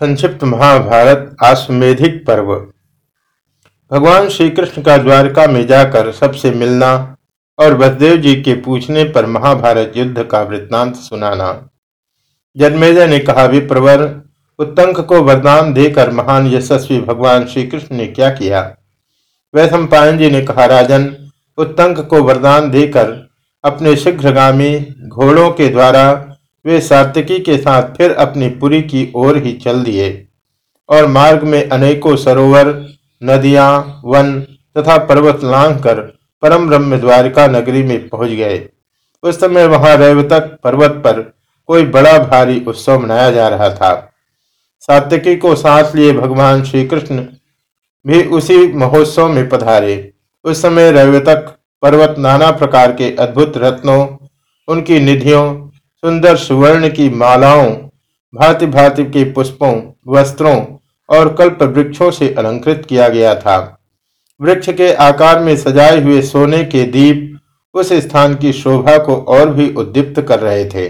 संक्षिप्त महाभारत आश्वेधिक पर्व। भगवान श्री कृष्ण का द्वारका में जाकर सबसे मिलना और वसुदेव जी के पूछने पर महाभारत युद्ध का वृत्तांत सुनाना। जन्मेजय ने कहा, विप्रवर, उत्तंक को वरदान देकर महान यशस्वी भगवान श्री कृष्ण ने क्या किया? वैश्व पायन जी ने कहा, राजन, उत्तंक को वरदान देकर अपने शीघ्रगामी घोड़ों के द्वारा वे सात्विकी के साथ फिर अपनी पुरी की ओर ही चल दिए और मार्ग में अनेकों सरोवर, नदियाँ, वन तथा पर्वत लांघ कर परम ब्रह्म द्वारिका नगरी में पहुँच गए। उस समय वहाँ रेवतक पर्वत पर कोई बड़ा भारी उत्सव मनाया जा रहा था। सात्यकी को साथ लिए भगवान श्री कृष्ण भी उसी महोत्सव में पधारे। उस समय रेवतक पर्वत नाना प्रकार के अद्भुत रत्नों, उनकी निधियों सुंदर सुवर्ण की मालाओं भांति भांति के पुष्पों, वस्त्रों और कल्प वृक्षों से अलंकृत किया गया था। वृक्ष के आकार में सजाए हुए सोने के दीप उस स्थान की शोभा को और भी उद्दीप्त कर रहे थे।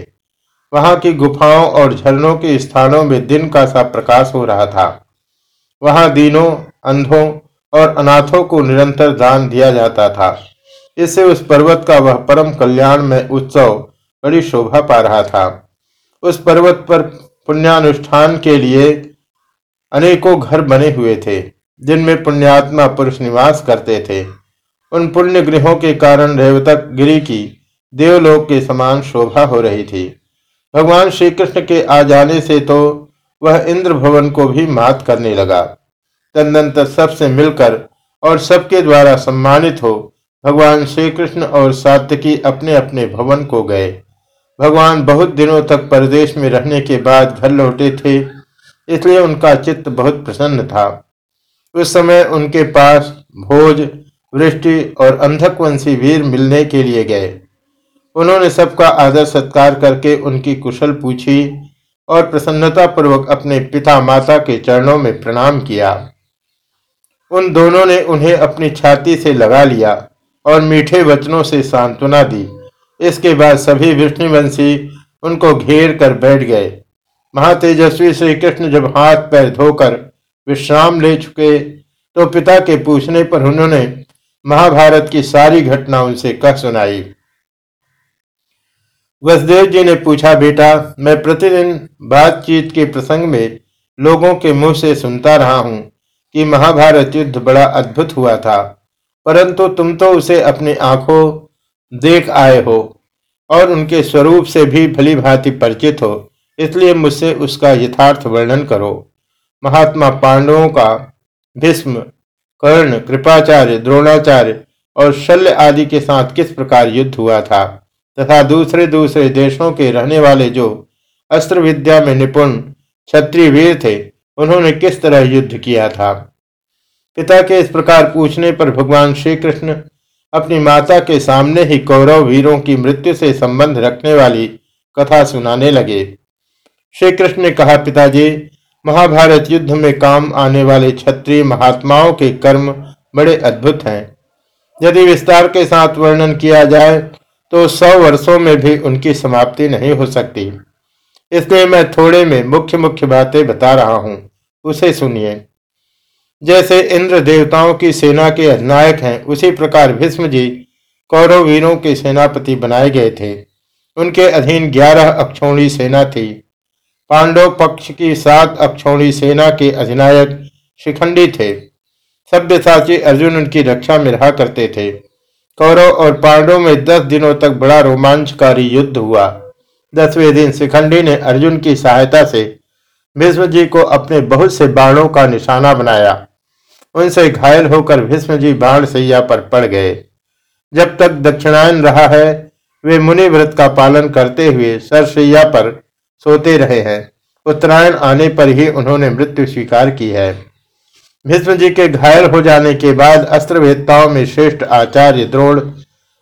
वहाँ की गुफाओं और झरनों के स्थानों में दिन का सा प्रकाश हो रहा था। वहाँ दीनों, अंधों और अनाथों को निरंतर दान दिया जाता था। इससे उस पर्वत का वह परम कल्याण में उत्सव बड़ी शोभा पा रहा था। उस पर्वत पर पुण्यानुष्ठान के लिए अनेकों घर बने हुए थे, जिनमें पुण्यात्मा पुरुष निवास करते थे। उन पुण्य गृहों के कारण रेवतक गिरी की देवलोक के समान शोभा हो रही थी। भगवान श्री कृष्ण के आ जाने से तो वह इंद्र भवन को भी मात करने लगा। तदनंतर सबसे मिलकर और सबके द्वारा सम्मानित हो भगवान श्री कृष्ण और सात्यकी अपने अपने भवन को गए। भगवान बहुत दिनों तक परदेश में रहने के बाद घर लौटे थे, इसलिए उनका चित्त बहुत प्रसन्न था। उस समय उनके पास भोज, वृष्टि और अंधकवंशी वीर मिलने के लिए गए। उन्होंने सबका आदर सत्कार करके उनकी कुशल पूछी और प्रसन्नता पूर्वक अपने पिता माता के चरणों में प्रणाम किया। उन दोनों ने उन्हें अपनी छाती से लगा लिया और मीठे वचनों से सांत्वना दी। इसके बाद सभी विष्णुवंशी उनको घेर कर बैठ गए। महातेजस्वी श्री कृष्ण जब हाथ पैर धोकर विश्राम ले चुके तो पिता के पूछने पर उन्होंने महाभारत की सारी घटना उनसे कह सुनाई। वसुदेव जी ने पूछा, बेटा, मैं प्रतिदिन बातचीत के प्रसंग में लोगों के मुँह से सुनता रहा हूँ कि महाभारत युद्ध बड़ा अद्भुत हुआ था, परंतु तुम तो उसे अपनी आँखों देख आए हो और उनके स्वरूप से भी भली भांति परिचित हो, इसलिए मुझसे उसका यथार्थ वर्णन करो। महात्मा पांडवों का भीष्म, कर्ण, कृपाचार्य, द्रोणाचार्य और शल्य आदि के साथ किस प्रकार युद्ध हुआ था, तथा दूसरे दूसरे देशों के रहने वाले जो अस्त्र विद्या में निपुण क्षत्रिय वीर थे, उन्होंने किस तरह युद्ध किया था? पिता के इस प्रकार पूछने पर भगवान श्री कृष्ण अपनी माता के सामने ही कौरव वीरों की मृत्यु से संबंध रखने वाली कथा सुनाने लगे। श्री कृष्ण ने कहा, पिताजी, महाभारत युद्ध में काम आने वाले क्षत्रिय महात्माओं के कर्म बड़े अद्भुत हैं। यदि विस्तार के साथ वर्णन किया जाए तो सौ वर्षों में भी उनकी समाप्ति नहीं हो सकती। इसलिए मैं थोड़े में मुख्य मुख्य बातें बता रहा हूँ। उसे सुनिए। जैसे इंद्र देवताओं की सेना के अधिनायक हैं, उसी प्रकार भीष्म जी कौरव वीरों के सेनापति बनाए गए थे। उनके अधीन ग्यारह अक्षौणी सेना थी। पांडव पक्ष की सात अक्षौणी सेना के अधिनायक शिखंडी थे। सभ्यसाची अर्जुन उनकी रक्षा में रहा करते थे। कौरव और पांडव में दस दिनों तक बड़ा रोमांचकारी युद्ध हुआ। दसवें दिन शिखंडी ने अर्जुन की सहायता से भीष्म जी को अपने बहुत से बाणों का निशाना बनाया। उनसे घायल होकर भीष्म जी बाण सैया पर पड़ गए। जब तक दक्षिणायन रहा है, वे मुनि व्रत का पालन करते हुए सरसैया पर सोते रहे हैं। उत्तरायण आने पर ही उन्होंने मृत्यु स्वीकार की है। भीष्म जी के घायल हो जाने के बाद अस्त्र वेदताओं में श्रेष्ठ आचार्य द्रोण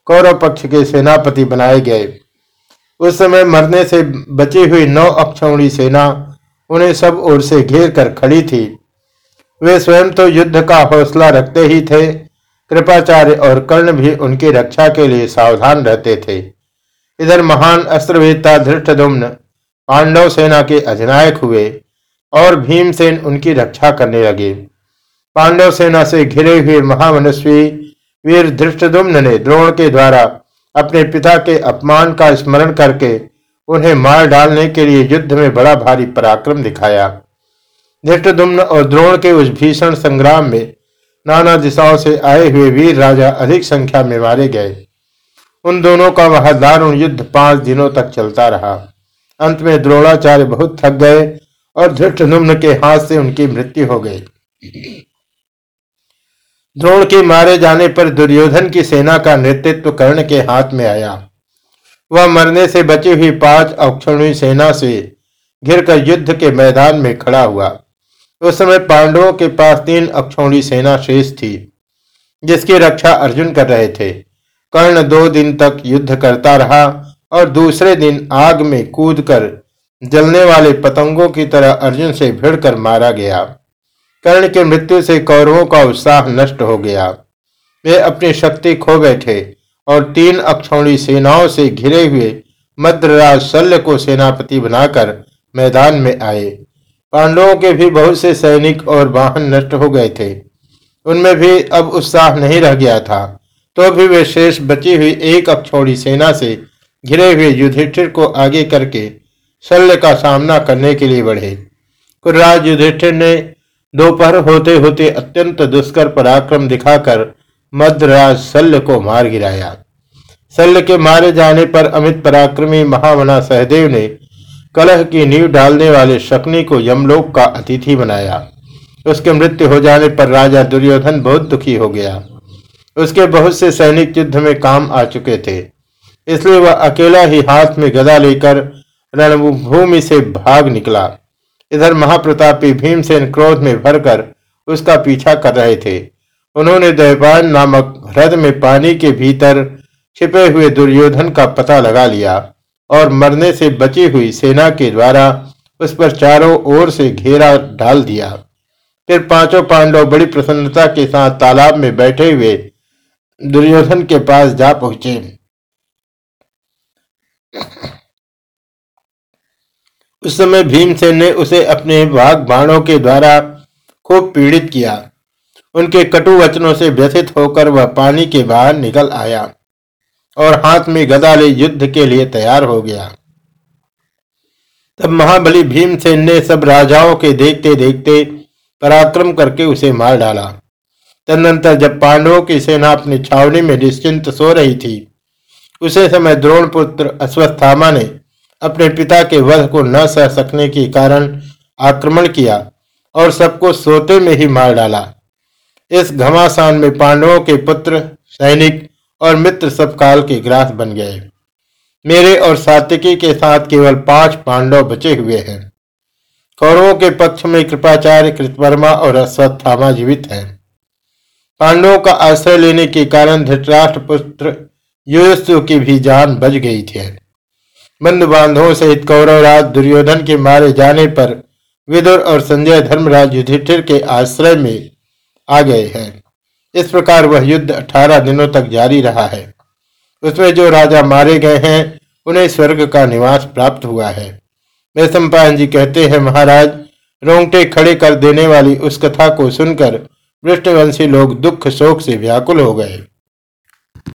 कौरव पक्ष के सेनापति बनाए गए। उस समय मरने से बची हुई नौ अक्षौणी सेना उन्हें सब ओर से घेर कर खड़ी थी। वे स्वयं तो युद्ध का हौसला रखते ही थे। कृपाचार्य और कर्ण भी उनकी रक्षा के लिए सावधान रहते थे। इधर महान अस्त्रवेता धृष्टदुम्न पांडव सेना के अधिनायक हुए और भीमसेन उनकी रक्षा करने लगे। पांडव सेना से घिरे हुए महामनस्वी वीर धृष्टदुम्न ने द्रोण के द्वारा अपने पिता के अपमान का स्मरण करके उन्हें मार डालने के लिए युद्ध में बड़ा भारी पराक्रम दिखाया। धृष्टदुम्न और द्रोण के उस भीषण संग्राम में नाना दिशाओं से आए हुए वीर राजा अधिक संख्या में मारे गए। उन दोनों का वह दारुण युद्ध पाँच दिनों तक चलता रहा। अंत में द्रोणाचार्य बहुत थक गए और धृष्टनुम्न के हाथ से उनकी मृत्यु हो गई। द्रोण के मारे जाने पर दुर्योधन की सेना का नेतृत्व कर्ण के हाथ में आया। वह मरने से बची हुई पाँच अक्षणी सेना से घिरकर युद्ध के मैदान में खड़ा हुआ। उस समय पांडवों के पास तीन अक्षौणी सेना शेष थी, जिसकी रक्षा अर्जुन कर रहे थे। कर्ण दो दिन तक युद्ध करता रहा और दूसरे दिन आग में कूदकर जलने वाले पतंगों की तरह अर्जुन से भिड़कर मारा गया। कर्ण की मृत्यु से कौरवों का उत्साह नष्ट हो गया। वे अपनी शक्ति खो बैठे और तीन अक्षौणी सेनाओं से घिरे हुए मद्रराज शल्य को सेनापति बनाकर मैदान में आए। पांडवों के भी बहुत से सैनिक और वाहन नष्ट हो गए थे। उनमें भी अब उत्साह नहीं रह गया था। तो भी वे शेष बची हुई एक अक्षौड़ी सेना से घिरे हुए युधिष्ठिर को आगे करके शल्य का सामना करने के लिए बढ़े। कुर्राज युधिष्ठिर ने दोपहर होते होते अत्यंत दुष्कर पराक्रम दिखाकर मध्यराज शल्य को मार गिराया। शल्य के मारे जाने पर अमित पराक्रमी महावना सहदेव ने कलह की नींव डालने वाले शकनी को यमलोक का अतिथि बनाया। उसके मृत्यु हो जाने पर राजा दुर्योधन बहुत दुखी हो गया। उसके बहुत से सैनिक युद्ध में काम आ चुके थे। इसलिए वह अकेला ही हाथ में गदा लेकर रणभूमि से भाग निकला। इधर महाप्रतापी भीमसेन क्रोध में भरकर उसका पीछा कर रहे थे। उन्होंने दैवान नामक ह्रद में पानी के भीतर छिपे हुए दुर्योधन का पता लगा लिया। और मरने से बची हुई सेना के द्वारा उस पर चारों ओर से घेरा डाल दिया। फिर पाँचों पांडव बड़ी प्रसन्नता के साथ तालाब में बैठे हुए दुर्योधन के पास जा पहुँचे। उस समय भीमसेन ने उसे अपने वाघ बाणों के द्वारा खूब पीड़ित किया। उनके कटु वचनों से व्यथित होकर वह पानी के बाहर निकल आया। और हाथ में गदा ले युद्ध के लिए तैयार हो गया। तब महाबली भीमसेन ने सब राजाओं के देखते देखते पराक्रम करके उसे मार डाला। तदनंतर जब पांडवों की सेना अपनी छावनी में निश्चिंत सो रही थी, उसे समय द्रोण पुत्र अश्वस्थामा ने अपने पिता के वध को न सह सकने के कारण आक्रमण किया और सबको सोते में ही मार डाला। इस घमासान में पांडवों के पुत्र सैनिक और मित्र सब काल के ग्रास बन गए। मेरे और सात्विकी के साथ केवल पाँच पांडव बचे हुए हैं। कौरवों के पक्ष में कृपाचार्य, कृतवर्मा और अश्वत्थामा जीवित हैं। पांडवों का आश्रय लेने के कारण धृतराष्ट्र पुत्र युयस्व की भी जान बच गई थी। बंधु बांधवों सहित कौरवराज दुर्योधन के मारे जाने पर विदुर और संजय धर्मराज युधिष्ठिर के आश्रय में आ गए हैं। इस प्रकार वह युद्ध अठारह दिनों तक जारी रहा है। उसमें जो राजा मारे गए हैं, उन्हें स्वर्ग का निवास प्राप्त हुआ है। वैश्वपायन जी कहते हैं, महाराज, रोंगटे खड़े कर देने वाली उस कथा को सुनकर वृष्टवंशी लोग दुख शोक से व्याकुल हो गए।